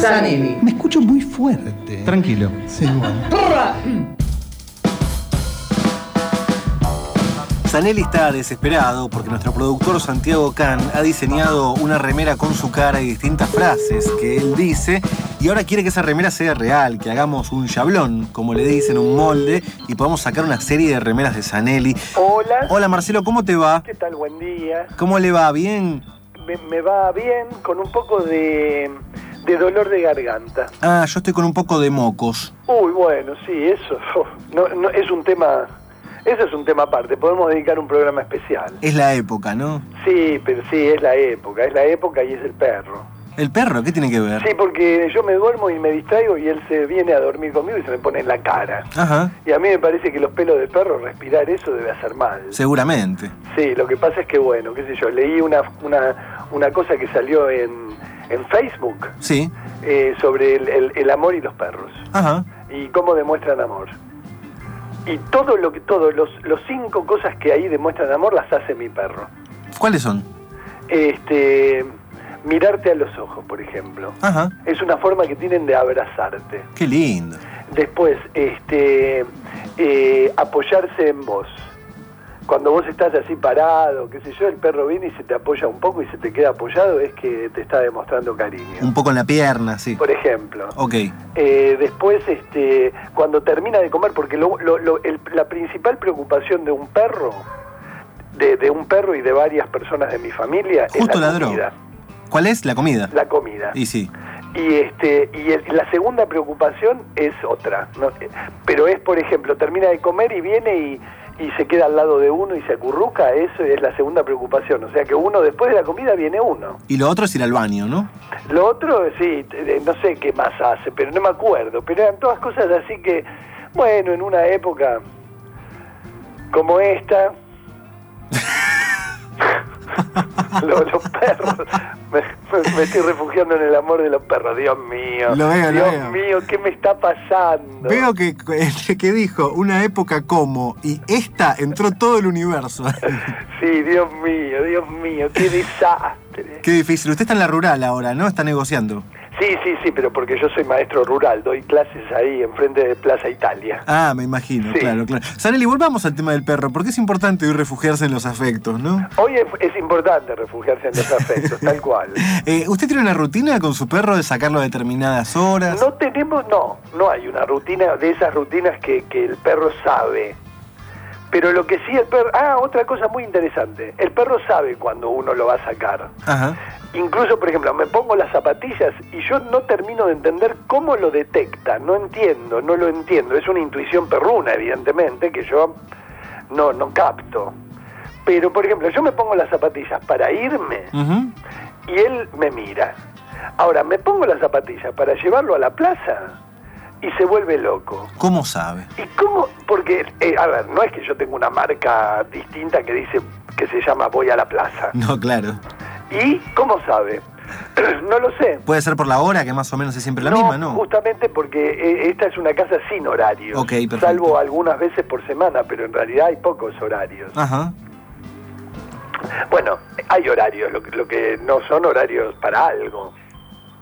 Sanelli. Me escucho muy fuerte. Tranquilo. Sí, bueno. Sanelli está desesperado porque nuestro productor Santiago Can ha diseñado una remera con su cara y distintas frases que él dice y ahora quiere que esa remera sea real, que hagamos un chablón, como le dicen, un molde y podamos sacar una serie de remeras de Sanelli. Hola. Hola Marcelo, ¿cómo te va? ¿Qué tal? Buen día. ¿Cómo le va? ¿Bien? Me, me va bien con un poco de, de dolor de garganta. Ah, yo estoy con un poco de mocos. Uy, bueno, sí, eso no, no, es un tema... Eso es un tema aparte, podemos dedicar un programa especial. Es la época, ¿no? Sí, pero sí, es la época, es la época y es el perro. ¿El perro? ¿Qué tiene que ver? Sí, porque yo me duermo y me distraigo y él se viene a dormir conmigo y se me pone en la cara. Ajá. Y a mí me parece que los pelos del perro, respirar eso debe hacer mal. Seguramente. Sí, lo que pasa es que, bueno, qué sé yo, leí una, una, una cosa que salió en, en Facebook Sí. eh, sobre el, el- el amor y los perros Ajá. y cómo demuestran amor. Y todo lo que, todos los, los cinco cosas que ahí demuestran amor las hace mi perro. ¿Cuáles son? Este, mirarte a los ojos, por ejemplo. Ajá. Es una forma que tienen de abrazarte. Qué lindo. Después, este, eh, apoyarse en vos. Cuando vos estás así parado, qué sé yo, el perro viene y se te apoya un poco y se te queda apoyado, es que te está demostrando cariño. Un poco en la pierna, sí. Por ejemplo. Ok. Eh, después, este, cuando termina de comer, porque lo- lo- lo- el- la principal preocupación de un perro, de, de un perro y de varias personas de mi familia, Justo es la comida. ¿Cuál es? La comida. La comida. Y sí. Y este y el- la segunda preocupación es otra, ¿no? Pero es por ejemplo termina de comer y viene y, y se queda al lado de uno y se acurruca, eso es la segunda preocupación, o sea que uno después de la comida viene uno. Y lo otro es ir al baño, ¿no? Lo otro sí, no sé qué más hace, pero no me acuerdo, pero eran todas cosas así que bueno, en una época como esta lo- los perros. Me, estoy refugiando en el amor de los perros. Dios mío. Lo veo, lo Dios veo. mío, ¿qué me está pasando? Veo que, que dijo una época como y esta entró todo el universo. Sí, Dios mío, Dios mío, qué desastre. Qué difícil. Usted está en la rural ahora, ¿no? Está negociando. Sí, sí, sí, pero porque yo soy maestro rural, doy clases ahí enfrente de Plaza Italia. Ah, me imagino, Sí. claro, claro. Saneli, volvamos al tema del perro, porque es importante hoy refugiarse en los afectos, ¿no? Hoy es, es importante refugiarse en los afectos, tal cual. Eh, ¿Usted tiene una rutina con su perro de sacarlo a determinadas horas? No tenemos, no, no hay una rutina de esas rutinas que, que el perro sabe. Pero lo que sí el perro... Ah, otra cosa muy interesante. El perro sabe cuando uno lo va a sacar. Ajá. Incluso, por ejemplo, me pongo las zapatillas y yo no termino de entender cómo lo detecta. No entiendo, no lo entiendo. Es una intuición perruna, evidentemente, que yo no, no capto. Pero, por ejemplo, yo me pongo las zapatillas para irme y él me mira. Ahora, me pongo las zapatillas para llevarlo a la plaza y se vuelve loco. ¿Cómo sabe? ¿Y cómo? Porque, eh, a ver, no es que yo tenga una marca distinta que dice que se llama Voy a la plaza. No, claro. ¿Y cómo sabe? no lo sé. Puede ser por la hora, que más o menos es siempre la misma, ¿no? Justamente porque eh, esta es una casa sin horarios. Ok, perfecto. Salvo algunas veces por semana, pero en realidad hay pocos horarios. Ajá. Bueno, hay horarios, lo que, lo que no son horarios para algo.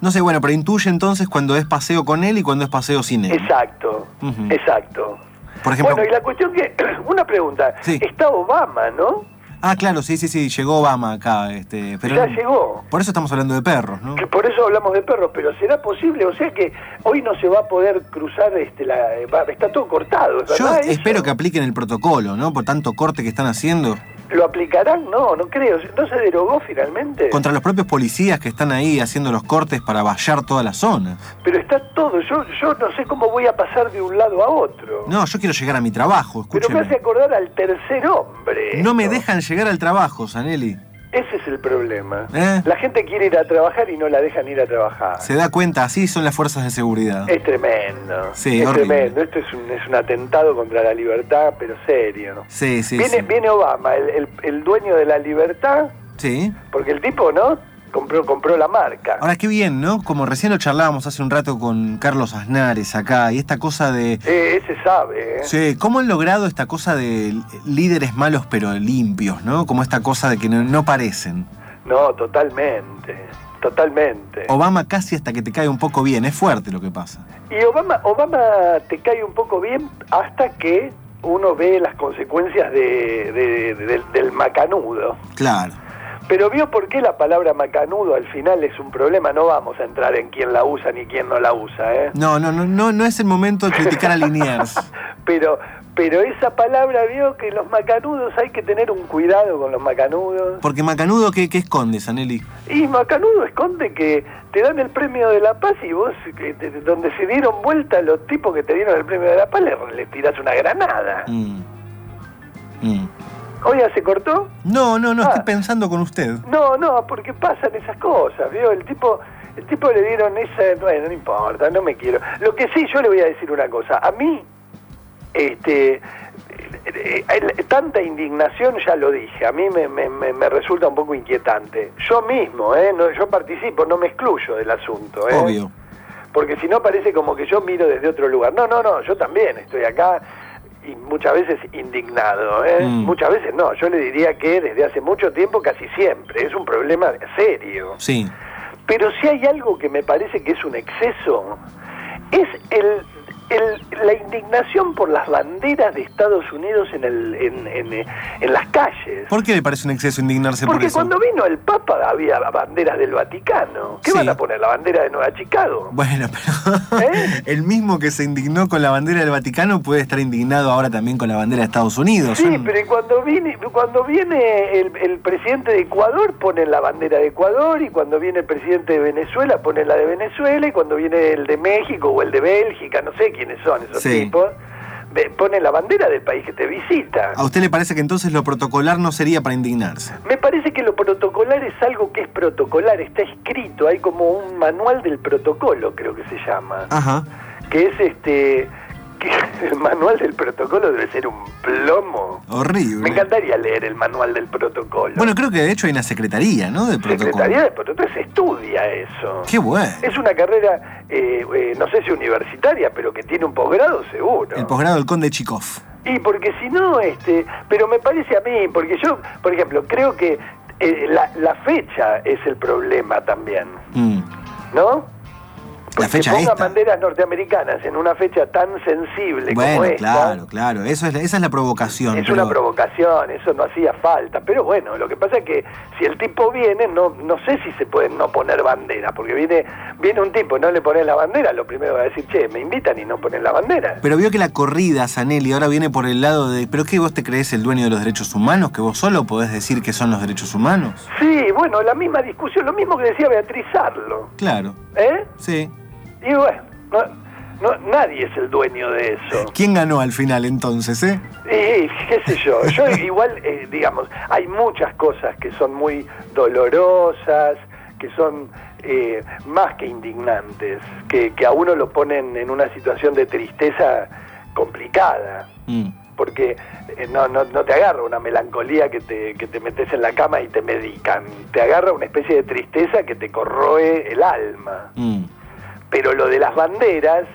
No sé, bueno, pero intuye entonces cuando es paseo con él y cuando es paseo sin él. Exacto, exacto. Por ejemplo. Bueno, y la cuestión que, una pregunta, Sí. está Obama, ¿no? Ah, claro, sí, sí, sí, llegó Obama acá, este, pero ya llegó. Por eso estamos hablando de perros, ¿no? Que por eso hablamos de perros, pero ¿será posible? O sea que hoy no se va a poder cruzar, este, la, está todo cortado, ¿es Yo eso? espero que apliquen el protocolo, ¿no? Por tanto corte que están haciendo. ¿Lo aplicarán? No, no creo. ¿No se derogó finalmente? Contra los propios policías que están ahí haciendo los cortes para vallar toda la zona. Pero está todo. Yo, yo no sé cómo voy a pasar de un lado a otro. No, yo quiero llegar a mi trabajo, Pero me hace acordar al tercer hombre. No me dejan llegar al trabajo, Saneli. Ese es el problema. ¿Eh? La gente quiere ir a trabajar y no la dejan ir a trabajar. Se da cuenta, así son las fuerzas de seguridad. Es tremendo. Sí, es horrible. tremendo. Esto es un, es un atentado contra la libertad, pero serio. Sí, sí, viene, sí. viene Obama, el, el- el dueño de la libertad, Sí. porque el tipo, ¿no? Compró, compró la marca. Ahora qué bien, ¿no? Como recién lo charlábamos hace un rato con Carlos Aznares acá, y esta cosa de... Eh, ese sabe, ¿eh? Sí, ¿cómo han logrado esta cosa de líderes malos pero limpios, ¿no? Como esta cosa de que no, no parecen. No, totalmente. totalmente. Obama casi hasta que te cae un poco bien, es fuerte lo que pasa. Y Obama, Obama te cae un poco bien hasta que uno ve las consecuencias de, de- de- del macanudo. Claro. Pero vio por qué la palabra macanudo al final es un problema. No vamos a entrar en quién la usa ni quién no la usa, ¿eh? No, no, no, no, no es el momento de criticar a Liniers. Pero, pero esa palabra vio que los macanudos hay que tener un cuidado con los macanudos. Porque Macanudo, ¿qué, qué esconde, Saneli? Y macanudo esconde que te dan el premio de la paz y vos, que te- donde se dieron vuelta los tipos que te dieron el premio de la paz, le, le tirás una granada. Mm. Mm. Oiga, ¿se cortó? No, no, no, Ah. estoy pensando con usted. No, no, porque pasan esas cosas, ¿vio? El tipo, el tipo le dieron esa, bueno, no importa, no me quiero. Lo que sí, yo le voy a decir una cosa, a mí, este, eh, tanta indignación, ya lo dije, a mí me, me- me- me resulta un poco inquietante. Yo mismo, ¿eh? No, yo participo, no me excluyo del asunto, ¿eh? Obvio. Porque si no parece como que yo miro desde otro lugar. No, no, no, yo también estoy acá y muchas veces indignado. ¿eh? Mm. Muchas veces no, yo le diría que desde hace mucho tiempo, casi siempre, es un problema serio. Sí. Pero si hay algo que me parece que es un exceso, es el, el- la indignación por las banderas de Estados Unidos en, el, en, en- en las calles. ¿Por qué le parece un exceso indignarse por Porque eso? cuando vino el Papa había banderas del Vaticano. ¿Qué Sí. van a poner? ¿La bandera de Nueva Chicago? Bueno, pero ¿Eh? el mismo que se indignó con la bandera del Vaticano puede estar indignado ahora también con la bandera de Estados Unidos. Sí, Son- pero cuando viene, cuando viene el, el presidente de Ecuador ponen la bandera de Ecuador y cuando viene el presidente de Venezuela ponen la de Venezuela y cuando viene el de México o el de Bélgica, no sé quiénes son esos Sí. tipos, ponen la bandera del país que te visita. ¿A usted le parece que entonces lo protocolar no sería para indignarse? Me parece que lo protocolar es algo que es protocolar, está escrito, hay como un manual del protocolo, creo que se llama, Ajá. que es este, el manual del protocolo debe ser un plomo. Horrible. Me encantaría leer el manual del protocolo. Bueno, creo que de hecho hay una secretaría, ¿no? De protocolo. Secretaría de Protocolo se estudia eso. Qué bueno. Es una carrera, eh, eh, no sé si universitaria, pero que tiene un posgrado seguro. El posgrado del conde Chikov. Y porque si no, este, pero me parece a mí, porque yo, por ejemplo, creo que eh, la, la fecha es el problema también, Mm. ¿no? La fecha ponga esta. banderas norteamericanas en una fecha tan sensible como Bueno, esta. claro, claro. Eso es, la- esa es la provocación. Es pero- una provocación, eso no hacía falta. Pero bueno, lo que pasa es que si el tipo viene, no no sé si se puede no poner bandera, porque viene viene un tipo y no le pones la bandera, lo primero va a decir, che, me invitan y no ponen la bandera. Pero vio que la corrida, Sanelli, ahora viene por el lado de. ¿Pero qué vos te crees el dueño de los derechos humanos? ¿Que vos solo podés decir que son los derechos humanos? Sí, bueno, la misma discusión, lo mismo que decía Beatriz Arlo, Claro. ¿eh? Sí. Y bueno, no, no- nadie es el dueño de eso. ¿Quién ganó al final entonces, eh? Y qué sé yo, yo igual, eh, digamos, hay muchas cosas que son muy dolorosas, que son eh, más que indignantes, que, que a uno lo ponen en una situación de tristeza complicada, Mm. porque eh, no, no, no te agarra una melancolía que te, que te metes en la cama y te medican, te agarra una especie de tristeza que te corroe el alma. Mm. Pero lo de las banderas,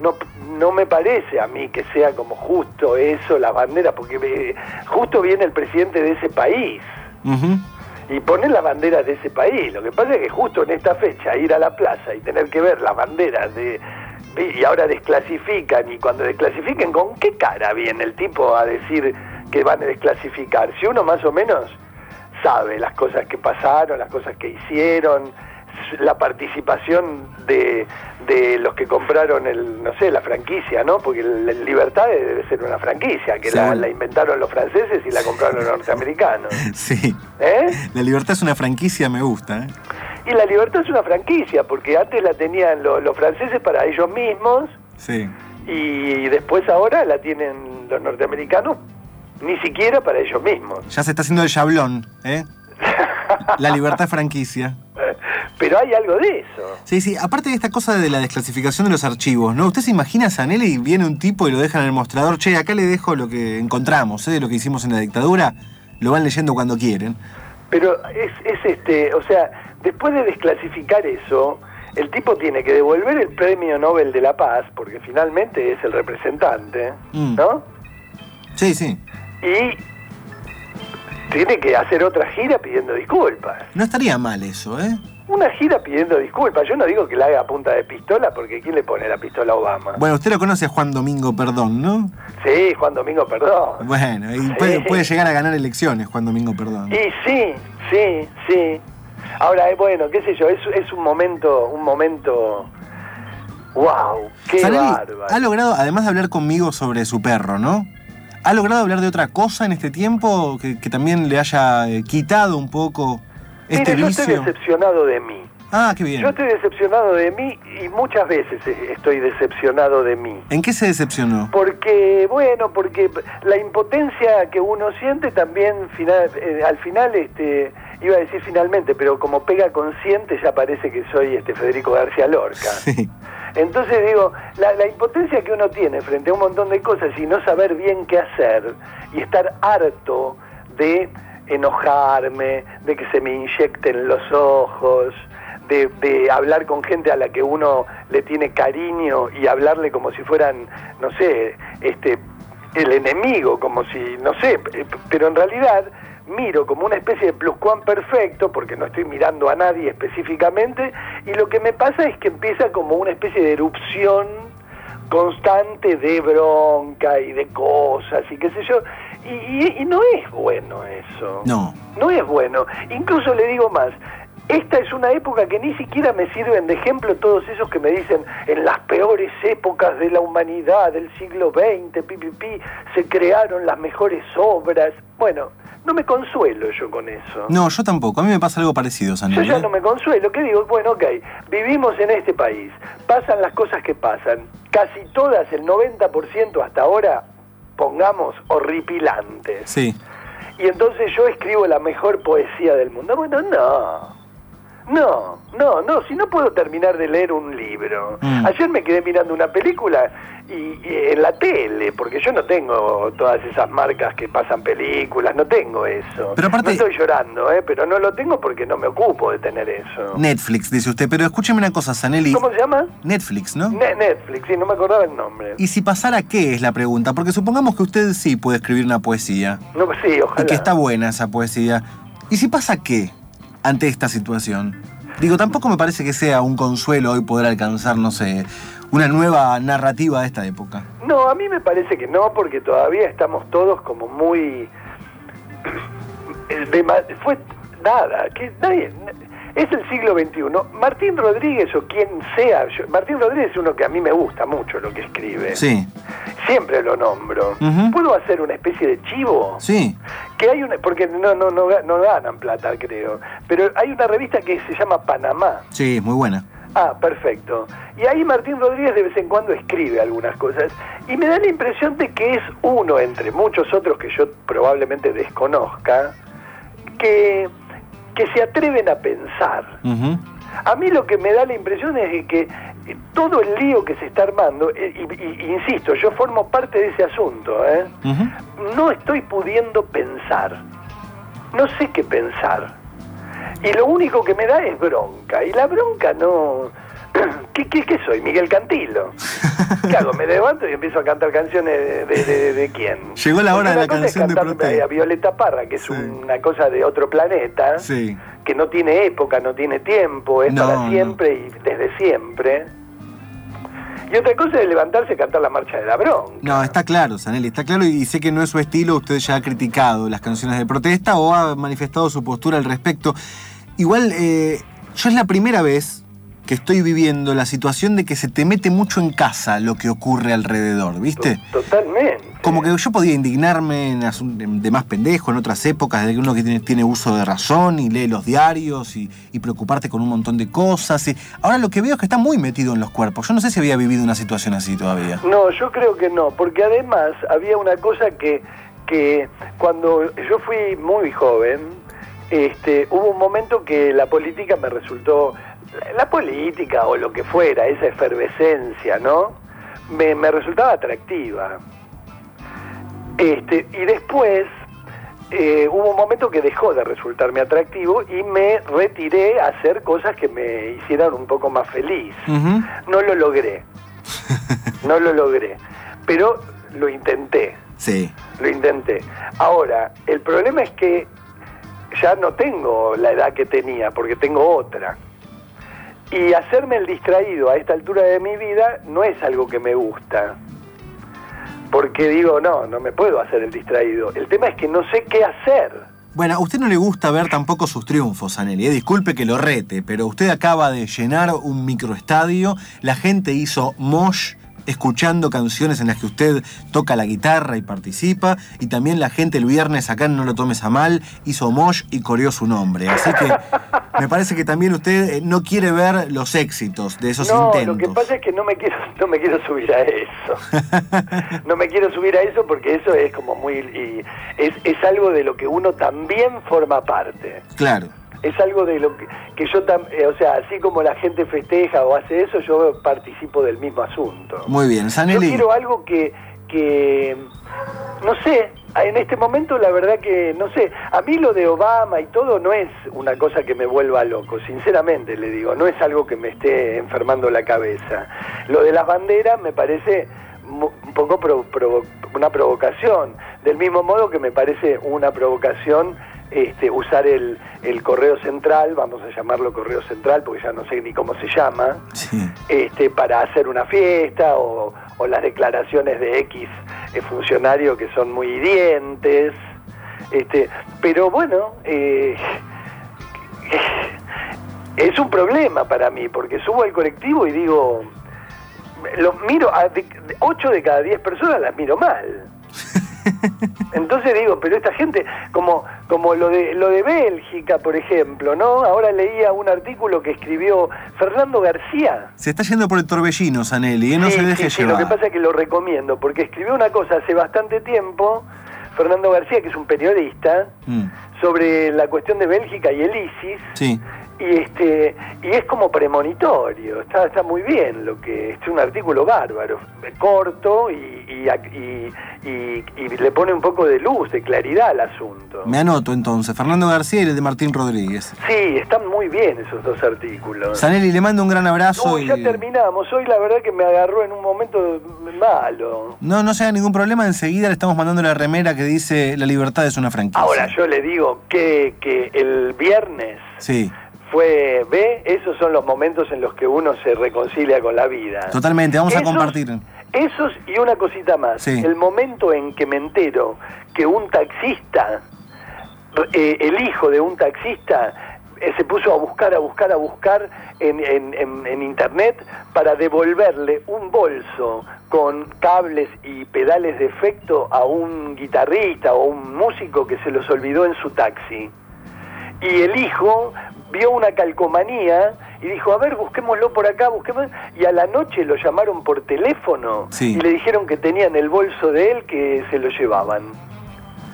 no, no me parece a mí que sea como justo eso, las banderas, porque eh, justo viene el presidente de ese país y pone las banderas de ese país. Lo que pasa es que justo en esta fecha ir a la plaza y tener que ver las banderas de... Y ahora desclasifican, y cuando desclasifiquen, ¿con qué cara viene el tipo a decir que van a desclasificar? Si uno más o menos sabe las cosas que pasaron, las cosas que hicieron, la participación de, de los que compraron el, no sé, la franquicia, ¿no? Porque el, el Libertad debe ser una franquicia, que la, inventaron los franceses y la compraron los norteamericanos. Sí. ¿Eh? La libertad es una franquicia, me gusta. ¿eh? Y la libertad es una franquicia, porque antes la tenían lo- los franceses para ellos mismos Sí. y después ahora la tienen los norteamericanos ni siquiera para ellos mismos. Ya se está haciendo el chablón, ¿eh? La libertad franquicia. Pero hay algo de eso. Sí, sí, aparte de esta cosa de la desclasificación de los archivos, ¿no? ¿Usted se imagina a Sanelli y viene un tipo y lo deja en el mostrador? Che, acá le dejo lo que encontramos, ¿eh? De lo que hicimos en la dictadura. Lo van leyendo cuando quieren. Pero es, es este, o sea, después de desclasificar eso, el tipo tiene que devolver el premio Nobel de la Paz, porque finalmente es el representante, Mm. ¿no? Sí, sí. Y tiene que hacer otra gira pidiendo disculpas. No estaría mal eso, ¿eh? Una gira pidiendo disculpas. Yo no digo que la haga a punta de pistola, porque ¿quién le pone la pistola a Obama? Bueno, usted lo conoce a Juan Domingo Perdón, ¿no? Sí, Juan Domingo, perdón. Bueno, y puede, puede llegar a ganar elecciones Juan Domingo Perdón. Y sí, sí, sí. Ahora, eh, bueno, qué sé yo, es, es un momento, un momento... ¡Wow! ¡Qué Zanelli bárbaro! ha logrado, además de hablar conmigo sobre su perro, ¿no? ¿Ha logrado hablar de otra cosa en este tiempo que, que también le haya eh, quitado un poco este Mire, yo estoy decepcionado de mí. Ah, qué bien. Yo estoy decepcionado de mí y muchas veces eh, estoy decepcionado de mí. ¿En qué se decepcionó? Porque, bueno, porque la impotencia que uno siente también final, eh, al final, este, iba a decir finalmente, pero como pega consciente ya parece que soy este Federico García Lorca. Sí. Entonces digo, la, la impotencia que uno tiene frente a un montón de cosas y no saber bien qué hacer y estar harto de enojarme, de que se me inyecten los ojos, de, de hablar con gente a la que uno le tiene cariño y hablarle como si fueran, no sé, este el enemigo, como si, no sé, pero en realidad miro como una especie de pluscuamperfecto, porque no estoy mirando a nadie específicamente, y lo que me pasa es que empieza como una especie de erupción constante de bronca y de cosas y qué sé yo, y, y- no es bueno eso. No. No es bueno. Incluso le digo más, esta es una época que ni siquiera me sirven de ejemplo todos esos que me dicen en las peores épocas de la humanidad del siglo XX, pi, pi, pi, se crearon las mejores obras. Bueno, no me consuelo yo con eso. No, yo tampoco. A mí me pasa algo parecido, Yo Zanelli. ya ¿eh? no me consuelo. ¿Qué digo? Bueno, ok, vivimos en este país, pasan las cosas que pasan, casi todas, el 90% hasta ahora, pongamos, horripilantes. Sí. Y entonces yo escribo la mejor poesía del mundo. Bueno, no. No, no, no, si no puedo terminar de leer un libro. Mm. Ayer me quedé mirando una película y, y en la tele, porque yo no tengo todas esas marcas que pasan películas, no tengo eso. Pero aparte- No estoy llorando, ¿eh? pero no lo tengo porque no me ocupo de tener eso. Netflix, dice usted. Pero escúcheme una cosa, Zanelli. ¿Cómo se llama? Netflix, ¿no? Ne- Netflix, sí, no me acordaba el nombre. Y si pasara qué es la pregunta, porque supongamos que usted sí puede escribir una poesía No, sí, ojalá. y que está buena esa poesía. ¿Y si pasa qué ante esta situación? Digo, tampoco me parece que sea un consuelo hoy poder alcanzar, no sé, una nueva narrativa de esta época. No, a mí me parece que no, porque todavía estamos todos como muy... fue nada, que nadie... Es el siglo XXI. Martín Rodríguez o quien sea, yo- Martín Rodríguez es uno que a mí me gusta mucho lo que escribe. Sí, Siempre lo nombro. ¿Puedo hacer una especie de chivo? sí. Que hay una, porque no, no, no, no ganan plata, creo. Pero hay una revista que se llama Panamá. Sí, es muy buena. Ah, perfecto. Y ahí Martín Rodríguez de vez en cuando escribe algunas cosas. Y me da la impresión de que es uno entre muchos otros que yo probablemente desconozca, que, que se atreven a pensar. A mí lo que me da la impresión es de que eh, todo el lío que se está armando, eh, y, y- y insisto, yo formo parte de ese asunto, ¿eh? No estoy pudiendo pensar. No sé qué pensar. Y lo único que me da es bronca. Y la bronca no... ¿Qué, qué, qué soy? Miguel Cantilo. ¿Qué hago? Me levanto y empiezo a cantar canciones de, de, de- de quién. Llegó la hora de la canción de protesta. A Violeta Parra, que es Sí. una cosa de otro planeta, Sí. que no tiene época, no tiene tiempo, es No, para no. siempre y desde siempre. Y otra cosa es levantarse y cantar la marcha de la bronca. No, está claro, Zanelli, está claro y sé que no es su estilo, usted ya ha criticado las canciones de protesta o ha manifestado su postura al respecto. Igual, eh, yo es la primera vez que estoy viviendo la situación de que se te mete mucho en casa lo que ocurre alrededor, ¿viste? To- Totalmente. Como que yo podía indignarme en de más pendejo en otras épocas, de uno que tiene, tiene uso de razón y lee los diarios y, y preocuparte con un montón de cosas. y- ahora lo que veo es que está muy metido en los cuerpos. Yo no sé si había vivido una situación así todavía. No, yo creo que no, porque además había una cosa que, que cuando yo fui muy joven, este, hubo un momento que la política me resultó, la política o lo que fuera, esa efervescencia, ¿no? Me, me resultaba atractiva. Este, y después eh, hubo un momento que dejó de resultarme atractivo y me retiré a hacer cosas que me hicieran un poco más feliz. No lo logré. No lo logré. Pero lo intenté. Sí. Lo intenté. Ahora, el problema es que ya no tengo la edad que tenía, porque tengo otra. Y hacerme el distraído a esta altura de mi vida no es algo que me gusta. Porque digo, no, no me puedo hacer el distraído. El tema es que no sé qué hacer. Bueno, a usted no le gusta ver tampoco sus triunfos, Aneli. eh, Disculpe que lo rete, pero usted acaba de llenar un microestadio. La gente hizo mosh escuchando canciones en las que usted toca la guitarra y participa. Y también la gente el viernes, acá en No lo tomes a mal, hizo mosh y coreó su nombre. Así que me parece que también usted eh, no quiere ver los éxitos de esos no, intentos. lo que pasa es que no me quiero, no me quiero subir a eso. no me quiero subir a eso porque eso es como muy y es, es algo de lo que uno también forma parte. Claro. Es algo de lo que, que yo tam, eh, o sea, así como la gente festeja o hace eso, yo participo del mismo asunto. Muy bien, Yo Saneli. quiero algo que, que, no sé, en este momento la verdad que, no sé, a mí lo de Obama y todo no es una cosa que me vuelva loco, sinceramente le digo, no es algo que me esté enfermando la cabeza. Lo de las banderas me parece un poco provo- provo- una provocación, del mismo modo que me parece una provocación este, usar el, el correo central, vamos a llamarlo correo central porque ya no sé ni cómo se llama, Sí. este, para hacer una fiesta o, o las declaraciones de X eh, funcionario que son muy hirientes. Este, pero bueno, eh, es un problema para mí porque subo al colectivo y digo, los miro, a de- de- ocho de cada diez personas las miro mal. Entonces digo, pero esta gente, como, como lo de lo de Bélgica, por ejemplo, ¿no? Ahora leía un artículo que escribió Fernando García. Se está yendo por el torbellino, Saneli, ¿eh? no Sí, se deje sí, sí, llevar. lo que pasa es que lo recomiendo, porque escribió una cosa hace bastante tiempo, Fernando García, que es un periodista, Mm, sobre la cuestión de Bélgica y el ISIS, Sí. y este y es como premonitorio, está, está muy bien lo que es un artículo bárbaro, corto y, y, y- y- le pone un poco de luz, de claridad al asunto. Me anoto entonces, Fernando García y el de Martín Rodríguez. Sí, están muy bien esos dos artículos. Saneli, le mando un gran abrazo. Uy, y- ya terminamos. Hoy la verdad que me agarró en un momento malo. No, no se haga ningún problema, enseguida le estamos mandando la remera que dice la libertad es una franquicia. Ahora yo le digo que, que el viernes Sí, fue, ve, esos son los momentos en los que uno se reconcilia con la vida. totalmente, vamos a compartir. Esos y una cosita más. Sí. El momento en que me entero que un taxista, eh, el hijo de un taxista, eh, se puso a buscar, a buscar, a buscar en, en- en- en internet para devolverle un bolso con cables y pedales de efecto a un guitarrista o un músico que se los olvidó en su taxi. Y el hijo vio una calcomanía y dijo, a ver, busquémoslo por acá, busquemos. Y a la noche lo llamaron por teléfono Sí. y le dijeron que tenían el bolso de él que se lo llevaban.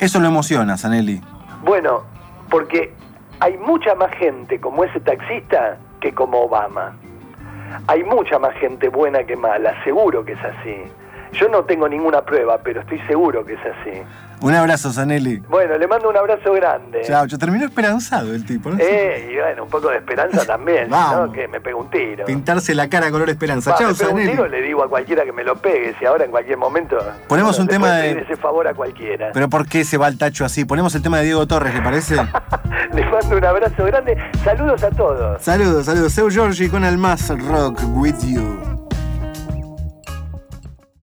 Eso lo emociona, Saneli. Bueno, porque hay mucha más gente como ese taxista que como Obama. Hay mucha más gente buena que mala, seguro que es así. Yo no tengo ninguna prueba, pero estoy seguro que es así. Un abrazo, Saneli. Bueno, le mando un abrazo grande. Chao, yo terminó esperanzado el tipo, ¿no? Eh, y bueno, un poco de esperanza también, Vamos. ¿no? Que me pega un tiro. Pintarse la cara color esperanza. Chao, pega un tiro, le digo a cualquiera que me lo pegue, si ahora en cualquier momento... Ponemos un le tema de- ese favor a cualquiera. Pero ¿por qué se va el tacho así? Ponemos el tema de Diego Torres, ¿le parece? Les mando un abrazo grande. Saludos a todos. saludos, saludos. Seu Giorgi con Almaz Rock with you.